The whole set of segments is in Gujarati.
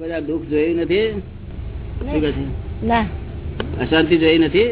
કોઈ દુઃખ જોયું નથી? શું કે છે? ના. અશાંતિ જોઈ નથી?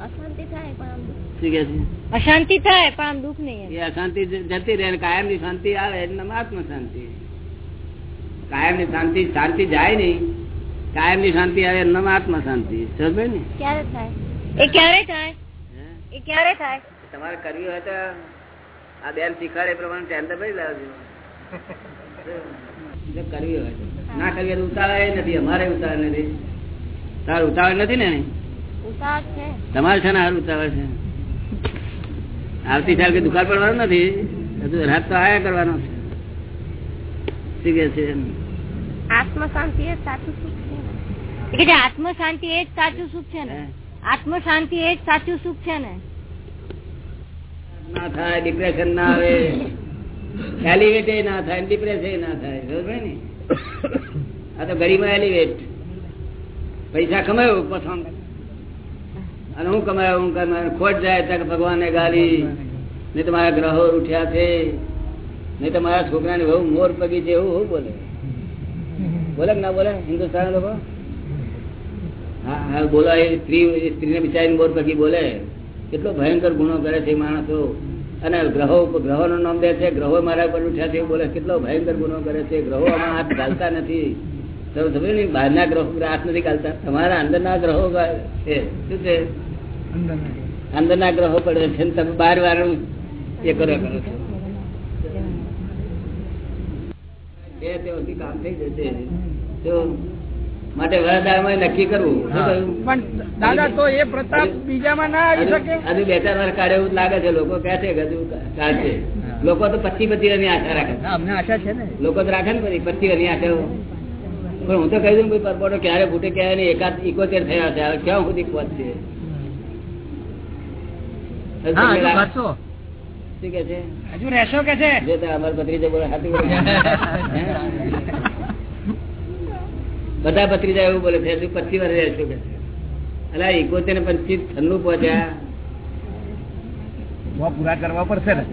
અશાંતિ થાય પણ આમ દુઃખ- શું કે છે? અશાંતિ થાય પણ આમ દુઃખ નહીં એમ. એ અશાંતિ જતી રહે કાયમની શાંતિ આવે એટલે આત્મ શાંતિ કાયમની શાંતિ શાંતિ જાય નહીં. કાયમની શાંતિ આવે એમનામ આત્મ શાંતિ સમજે ને? ક્યારે થાય? એ ક્યારે થાય? એ ક્યારે થાય? તમારે કર્યું હોય તો આ બેન શીખવાડે એ પ્રમાણે ટેન્ડર ભરી લાવજો. કરવી હોય તો. ના કરીએ ઉતાવળ નથી અમારે ઉતાવળ નથી. તારું ઉતાવળ નથી ને તમારે છે ને હારું ઉતાવળ છે. આવતી સાલ કે દુકાળ પડવાનું નથી. હજુ રાત તો આયા કરવાનો છે. આત્મ શાંતિ એ જ સાચું સુખ છે ને. આત્મ શાંતિ એ જ સાચું સુખ છે ને. આત્મ શાંતિ એ જ સાચું સુખ છે ને. ના થાય ડિપ્રેશન ના આવે. એલિવેટ ના થાય ડિપ્રેશન ના થાય. ને? આ તો ગરીમાં એલિવેટ પૈસા કમાયો પસંદ અને હું કમાયો? હું કમાયો ખોટ જાય ત્યાં ભગવાને ગાલી. ને તમારા મારા ગ્રહો ઉઠ્યા છે. ને તમારા છોકરાને બહુ મોર પગી છે એવું હું બોલે? બોલે ના બોલે? હિન્દુસ્તાન લોકો? હા હા, બોલો. એ સ્ત્રી સ્ત્રીને બિચારીને મોર પગી બોલે. કેટલો ભયંકર ગુનો કરે છે માણસો. અને ગ્રહો ગ્રહો નું નામ દે છે, ગ્રહો મારા પર ઉઠ્યા છે બોલે કેટલો ભયંકર ગુનો કરે છે. ગ્રહો આમાં હાથ ગાલતા નથી. બહારના ગ્રહો હાથ નથી ગાલતા. તમારા અંદરના ગ્રહો શું છે? અંદરના ગ્રહો પડે છે. તમે બાર વાર એ કરો કરો છો. બે તેઓથી કામ થઈ જશે. તો માટે વરદાનમાં નક્કી કરવું. પણ દાદા તો એ પ્રતાપ બીજામાં ના આવી શકે? હજુ બે ચાર વાર કાઢે એવું લાગે છે. લોકો કે છે હજુ કાઢશે. લોકો તો પચી પચી ની આશા રાખે અમને આશા છે ને. લોકો તો રાખે ને પછી પચી ની આશા. પણ હું તો કહી દઉં પરપોટો ક્યારે ફૂટે ક્યારે નહીં એકાદ ઇકોતેર થયા છે હવે ક્યાં સુધી પહોંચશે? શું કે છે? હજુ રહેશો કે છે? જે તારા અમારા ભત્રીજા બોલે હાથી? બધા ભત્રીજા એવું બોલે છે હજુ પચીસ વર્ષ રહેશું કે અલા ઇકોતેર ને પચીસ ઠંડુ પહોંચ્યા પૂરા કરવા પડશે ને?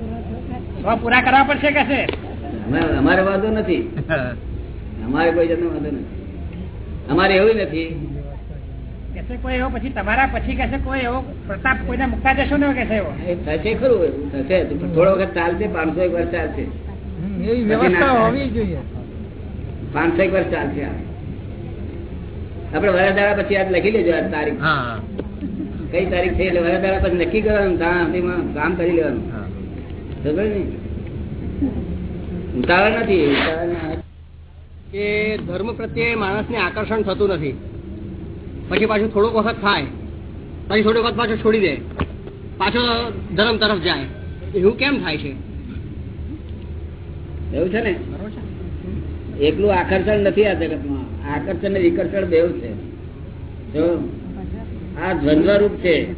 પૂરા કરવા પડશે કે છે? અમારે વાંધો નથી. અમારે કોઈ જતો વાંધો નથી. અમારે એવું નથી. કોઈ એવો પછી તમારા પછી કે કોઈ એવો પ્રતાપ કોઈને મુકતા જશો ને કે એવો? થશે ખરું એવું થશે. થોડો વખત ચાલશે પાંચસો એક વર્ષ ચાલશે. એવી વ્યવસ્થા હોવી જોઈએ. પાંચસો એક વર્ષ ચાલશે. આપડે વરદારા પછી આજ લખી લેજો આજ તારીખ. કઈ તારીખ છે એટલે વરદારા પછી નક્કી કરવાનું કામ કરી લેવાનું. ખબર ને ઉતાવળ નથી કે ધર્મ પ્રત્યે માણસને આકર્ષણ થતું નથી. પછી પાછું થોડોક વખત થાય પછી થોડોક વખત પાછું છોડી દે. પાછો ધર્મ તરફ જાય. એવું કેમ થાય છે? એવું છે ને? એકલું આકર્ષણ નથી આ જગતમાં. આકર્ષણ વિકર્ષણ બેવ છે. આ દ્વંદ્વરૂપ છે.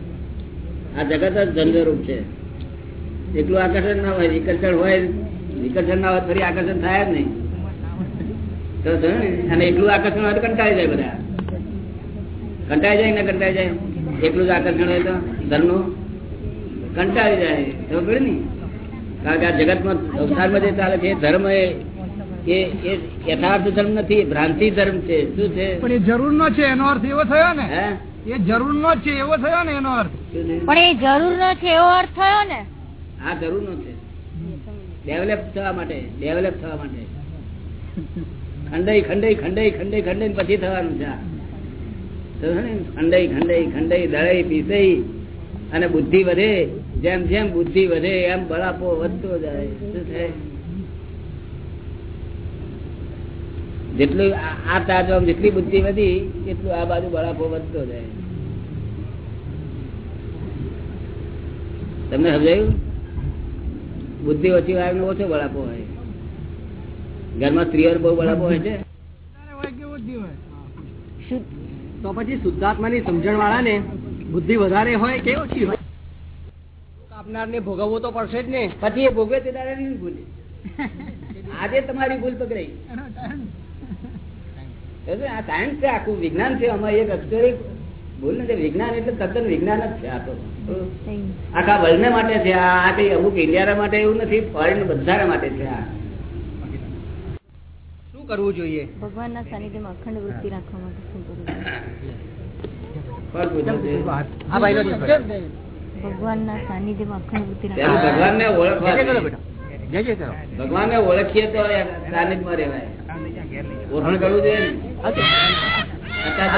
આ જગત જ દ્વંદ્વરૂપ છે. એટલું આકર્ષણ ના હોય, વિકર્ષણ હોય, વિકર્ષણ ના હોય, ફરી આકર્ષણ થાય જ નહીં. તો અને એટલું આકર્ષણ હોય કંટાળી જાય બધા. કંટાળી જાય ને કંટાળી જાય. એટલું જ આકર્ષણ હોય તો ધર્મનું કંટાળી જાય. ખબર ને? કારણ કે આ જગતમાં સંસારમાં જે ચાલે છે ધર્મ એ એ- એ યથાર્થ ધર્મ નથી ભ્રાંતિ ધર્મ છે. શું છે? પણ એ જરૂર નો છે એનો અર્થ એવો થયો ને? એ જરૂર નો છે એવો થયો ને એનો અર્થ? પણ એ જરૂર નો છે એવો અર્થ થયો ને? હા જરૂર નો છે. ડેવલપ થવા માટે ડેવલપ થવા માટે. ખંડાઈ ખંડાઈ ખંડાઈ ખંડાઈ ખંડાઈ પછી થવાનું છે ખંડાઈ ખંડાઈ ખંડાઈ દળાઈ પીસાઈ અને બુદ્ધિ વધે. જેમ જેમ બુદ્ધિ વધે એમ બળાપો વધતો જાય. શું થાય જેટલું આ- આ જેટલી બુદ્ધિ વધી એટલું આ બાજુ બળાપો વધતો જાય. તમને સમજાયું? બુદ્ધિ ઓછી હોય ઓછો બળાપો હોય. ઘરમાં સ્ત્રીઓ બહુ બળાપો હોય છે? હોય કે ઓછી હોય શુદ્ધ તો પછી શુદ્ધાત્માની સમજણ વાળાને બુદ્ધિ વધારે હોય કે ઓછી હોય? આપનારને ભોગવવો તો પડશે જ ને. પછી એ ભોગવે તે દાદા ભૂલે. આજે તમારી ભૂલ પકડાઈ. આ સાયન્સ છે આખું વિજ્ઞાન છે અમારે એક અક્ષરે ભૂલ નથી વિજ્ઞાન એટલે તદ્દન વિજ્ઞાન જ છે આ તો આખા વર્લ્ડ માટે છે આ આ કઈ અમુક ઇન્ડિયા માટે એવું નથી ફોરેન બધા માટે છે આ શું કરવું જોઈએ ભગવાનના સાનિધ્યમાં અખંડ વૃત્તિ રાખવા માટે શું કરવું કોણ પૂછે છે? આ ભાઈનો જ છે. ભગવાનના સાનિધ્યમાં અખંડ વૃત્તિ ભગવાનને ઓળખવા જય જય કરો જોઈએ. બેટા. જય જય કરો. ભગવાનને ઓળખીએ તો સાનિધ્યમાં રહેવાય ઓળખાણ કરવું જોઈએ પરોક્ષ.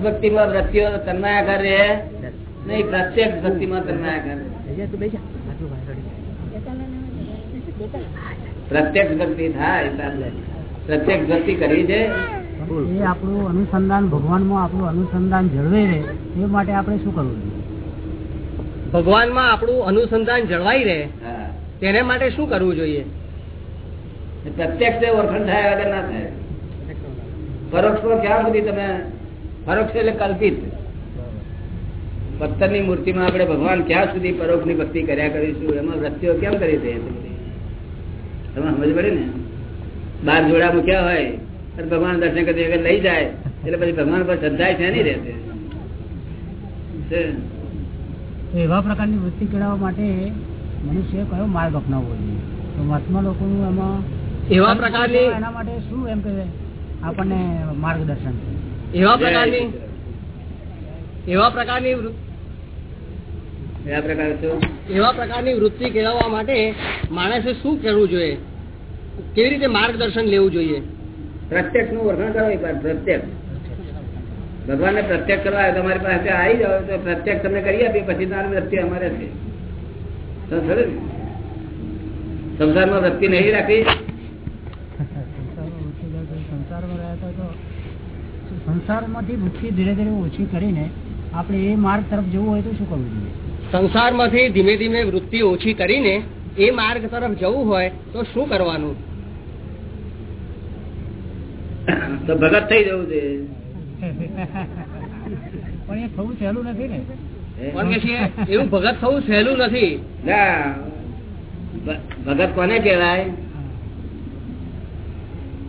ભક્તિ માં વૃત્તિઓ તન્માયાકાર કરે. નહીં પ્રત્યક્ષ ભક્તિ માં તન્માયાકાર પ્રત્યક્ષ ભક્તિ થાય. પ્રત્યક્ષ ભક્તિ કરી છે. એ આપણું અનુસંધાન ભગવાનમાં આપણું અનુસંધાન જળવે એ માટે આપણે શું કરવું ભગવાનમાં આપણું અનુસંધાન જળવાઈ રહે તેને માટે શું કરવું જોઈએ? પ્રત્યક્ષ ઓળખણ થાય વગર ના થાય. પરોક્ષ પર ક્યાં સુધી તમે પરોક્ષ એટલે કલ્પિત. પથ્થરની મૂર્તિમાં આપણે ભગવાન ક્યાં સુધી પરોક્ષની ભક્તિ કર્યા કરીશું એમાં વૃત્તિઓ કેમ કરી છે તમે સમજ પડે ને? બાર જોડા મૂક્યા હોય અને ભગવાન દર્શન કરી વગર લઈ જાય એટલે પછી ભગવાન પર શ્રદ્ધા છે નહીં રહેશે? છે. તો એવા પ્રકારની વૃત્તિ કેળવવા માટે મનુષ્ય કયો માર્ગ અપનાવવો જોઈએ? તો મહાત્મા લોકોનું એમાં એવા પ્રકારની એના માટે શું એમ કે આપણને માર્ગદર્શન. એવા પ્રકારની એવા પ્રકારની એવા પ્રકારની વૃત્તિ કેળવવા માટે માણસે શું કરવું જોઈએ? કેવી રીતે માર્ગદર્શન લેવું જોઈએ? પ્રત્યક્ષનું વર્ણન કરો પ્રત્યક્ષ. ભગવાન ને પ્રત્યક્ષ કરવા આવે તમારી પાસે આવી જાવ તો પ્રત્યક્ષ તમને કરી આપીએ પછી તારી વૃત્તિ અમારે છે. તો ખરું ને? સંસારમાં વૃત્તિ નહીં રાખી સંસારમાંથી વૃત્તિ ધીરે ધીરે ઓછી કરીને આપણે એ માર્ગ તરફ જવું હોય તો શું કરવું જોઈએ? સંસારમાંથી ધીમે ધીમે વૃત્તિ ઓછી કરીને એ માર્ગ તરફ જવું હોય તો શું કરવાનું? તો ભગત થઈ જવું છે પણ એ થવું સહેલું નથી ને. કોણ કે છે? એવું ભગત થવું સહેલું નથી. ના ભગત કોને કહેવાય?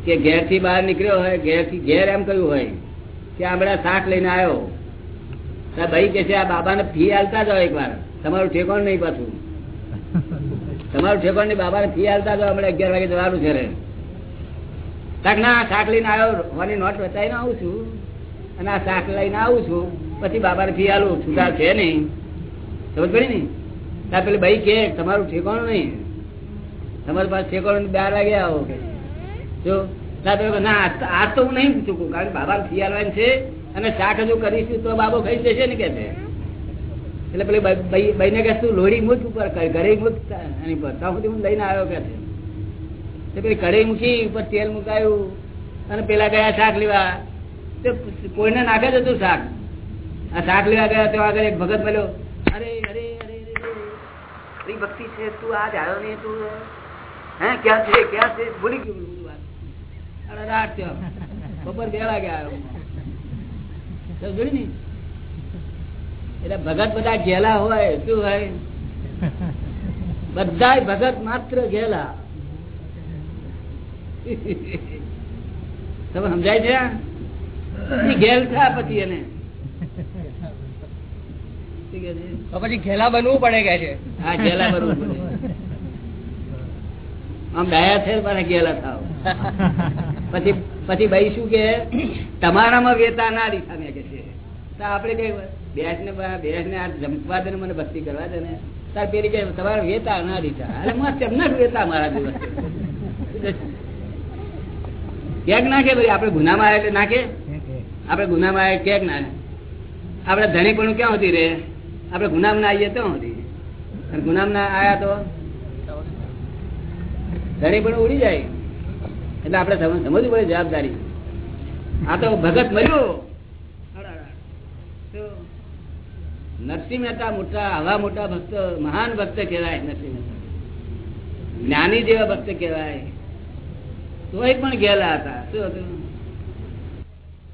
કે ઘેરથી બહાર નીકળ્યો હોય ઘેરથી ઘેર એમ કહ્યું હોય કે હમણાં શાક લઈને આવ્યો. ભાઈ કે છે આ બાબાને ફી હાલતા જાઓ એક વાર તમારું ઠેકોણ નહીં પાછું. તમારું ઠેકોણ નહીં બાબાને ફી હાલતા જાઓ હમણાં અગિયાર વાગે જવાનું છે રે. ના શાક લઈને આવ્યો હોવાની નોટ બતાવીને આવું છું. અને આ શાક લઈને આવું છું. પછી બાબાને ફી હાલું છૂટા છે નહીં. સમજ પડી ને? ત્યાં પેલી ભાઈ કે, તમારું ઠેકાણું નહીં. તમારી પાસે ઠેકાણું બાર વાગે આવો. કે જો ના આજ તો- હું નહીં ચૂકું કારણ કે બાબા ફી છે અને શાક હજુ કરીશું તો બાબો ખાઈ જશે ને કે છે? એટલે પેલી બાઈ- બાઈ- કે તું લોહી મૂક ઉપર ઘરે મૂક એની પર ત્યાં સુધી હું લઈને આવ્યો કે છે. પેલી કઢાઈ મૂકી, ઉપર તેલ મુકાયું અને પેલા ગયા શાક લેવા કોઈને નાખે જ હતું શાક. આ શાક લેવા ગયા તો આગળ એક ભગત મળ્યો અરે અરે અરે ભક્તિ છે, તું આજ આવ્યો નહીં તું હે, ક્યાં છે ક્યાં છે? ભૂલી ગયું ને? ભગત બધા ઘેલા હોય, શું હોય? બધા ભગત માત્ર ઘેલા તમે સમજાય છે? ઘેલ પછી એને. ઘેલા બનવું પડે કે છે? હા ઘેલા બનવું પડે. આમ ડાયા છે મને ઘેલા થાવ. પછી પછી ભાઈ શું કે તમારામાં વેતા ના રીસા મેં કે છે. તો આપણે કઈ બેસ ને બેસ ને આ જમવા દે ને મને ભક્તિ કરવા દે ને. તાર પેલી કે તમારે વેતા ના રીસા અરે મસ્ત એમને જ વેતા મારા દિવસ. ક્યાંક નાખે ભાઈ આપણે ગુનામાં આવે એટલે નાખે? આપણે ગુનામાં આવીએ ક્યાંક ના આપણે ધણી પણ ક્યાં હતી રે આપણે ગુનામ ના આવીએ ક્યાં હતી ગુનામ ના આયા તો? ધણી પણ ઉડી જાય. એટલે આપણે સમજવું પડે જવાબદારી. આ તો ભગત મળ્યો નરસિંહ મહેતા મોટા, આવા મોટા ભક્ત, મહાન ભક્ત કહેવાય નરસિંહ મહેતા. જ્ઞાની જેવા ભક્ત કહેવાય. તોય પણ ગયેલા હતા. શું હતું?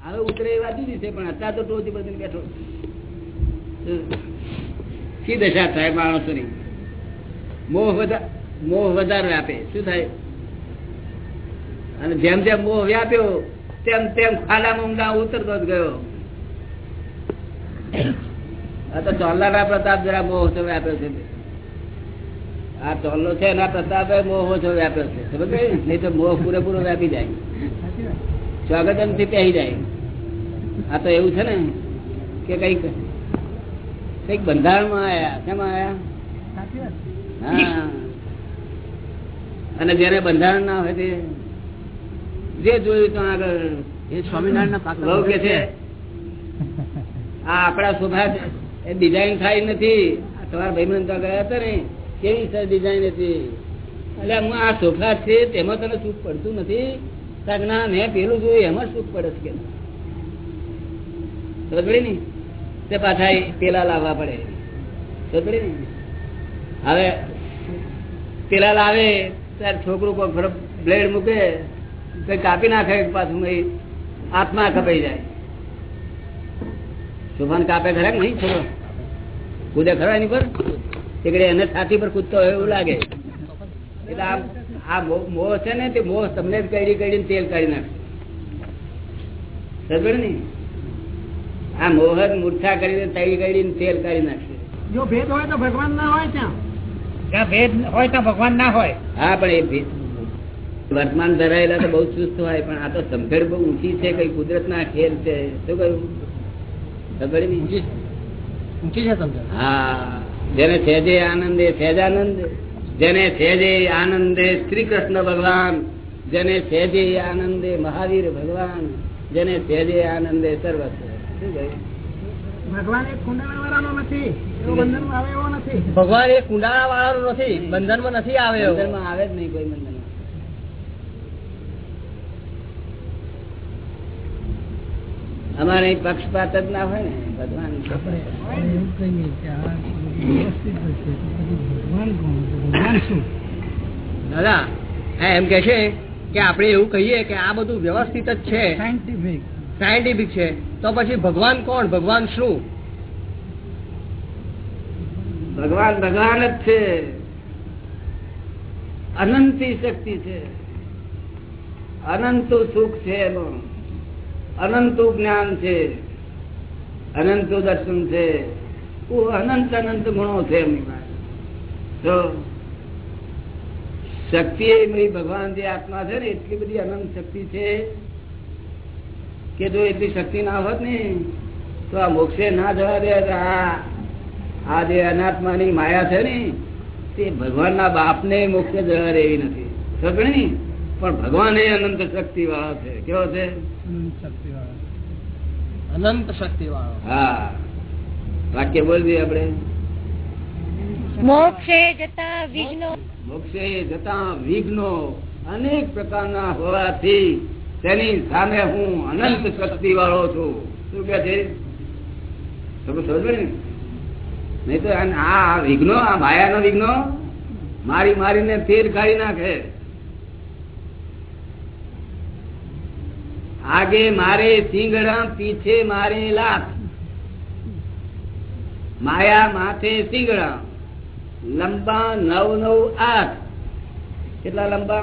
હવે ઉતરે એ વાત છે પણ અત્યારે તો ટોચી બધી બેઠો શી દશા થાય માણસોની? મોહ વધારે મોહ વધારે વ્યાપે. શું થાય? અને જેમ જેમ મોહ વ્યાપ્યો તેમ તેમ ખાડામાં ઊંડા ઉતરતો જ ગયો. આ તો ચોલ્લાના પ્રતાપ જરા મોહ ઓછો વ્યાપ્યો છે. આ ચોલ્લો છે એના પ્રતાપે મોહ ઓછો વ્યાપ્યો છે. સમજ નહીં તો મોહ પૂરેપૂરો વ્યાપી જાય. સ્વાગત સ્વાગતમથી પહેરી જાય. આ તો એવું છે ને કે કંઈક કંઈક બંધારણમાં આયા. શેમાં આયા? હા. અને જેને બંધારણ ના હોય તે જે જોયું તો આગળ એ સ્વામિનારાયણ કે છે. આ આપડા શોભા એ ડિઝાઇન થાય નથી. તમારા ભાઈ તો ગયા હતા ને. કેવી સર ડિઝાઇન હતી. એટલે હું આ સોફા છે તેમાં તને સુખ પડતું નથી. ના મેં પેલું જોયું એમાં સુખ પડે છે કે સમજ તે પાછા પેલા લાવવા પડે. સમજે ને હવે પેલા લાવે, ત્યારે છોકરું કોઈ બ્લેડ મૂકે, કઈ કાપી નાખે પાછું આત્મા કપાઈ જાય. શુભાન કાપે ખરે નહીં, છોકરો? કૂદે ખરો એની પર? એકડે એને છાતી પર કૂદતો હોય એવું લાગે. એટલે આ આ મોહ- છે ને, તે મોહ તમને જ કઈ કઈડીને તેલ કાઢી નાખે. સમજે ને આ મોહ જ મૂર્છા કરીને તળી કરીને તેલ કરી નાખશે જો ભેદ હોય તો ભગવાન ના હોય ત્યાં. ત્યાં ભેદ હોય તો ભગવાન ના હોય. હા પણ એ ભેદ વર્તમાન ધરાયેલા તો બહુ ચુસ્ત હોય પણ આ તો સમજણ બહુ ઊંચી છે કઈ કુદરત ના ખેલ છે. શું કહ્યું? નહીં. ઊંચી ઊંચી છે સમજણ. હા જેને સહેજે આનંદે સહેજાનંદ જેને સહેજે આનંદે શ્રી કૃષ્ણ ભગવાન. જેને સહેજે આનંદે મહાવીર ભગવાન. જેને સહેજે આનંદે સર્વસ્વ. ભગવાન એ કુંડાળા વાળાનો નથી. એવો બંધનમાં નથી. આવે જ નહીં કોઈ બંધન અમારે પક્ષપાત જ ના હોય ને ભગવાન. આપણે એવું કહીએ કે આ વ્યવસ્થિત જ છે તો પછી ભગવાન કોણ તો ભગવાન શું? દાદા એમ કે છે કે આપણે એવું કહીએ કે આ બધું વ્યવસ્થિત જ છે. સાયન્ટિફિક સાયન્ટિફિક છે. તો પછી ભગવાન કોણ? ભગવાન શું? ભગવાન ભગવાન જ છે. અનંતી શક્તિ છે. અનંત સુખ છે એનું. અનંત જ્ઞાન છે. અનંત દર્શન છે. અનંત અનંત ગુણો છે એમની તો શક્તિ એ ભગવાન જે આત્મા છે ને, એટલી બધી અનંત શક્તિ છે કે જો એટલી શક્તિ ના હોત ને તો આ મોક્ષે ના જવા દે આ આ જે અનાત્માની માયા છે ને તે ભગવાનના બાપને મોક્ષે જવા દેવી નથી. સમજે ને? પણ ભગવાન એ અનંત શક્તિ વાળો છે. કેવો છે? અનંત શક્તિ વાળા હા. વાક્ય બોલવી આપણે. મોક્ષે જતા વિઘ્નો. મોક્ષે જતા વિઘ્નો અનેક પ્રકારના હોવાથી તેની સામે હું અનંત શક્તિ વાળો છું. શું કે છે? નહીં તો આ વિઘ્નો, આ માયાનો વિઘ્નો મારી મારીને તેર કાઢી નાખે. આગે મારે સિંગડા પીછે મારે લાખ માયા માથે સિંગડા. લંબા નવ નવ આઠ. કેટલા લંબા?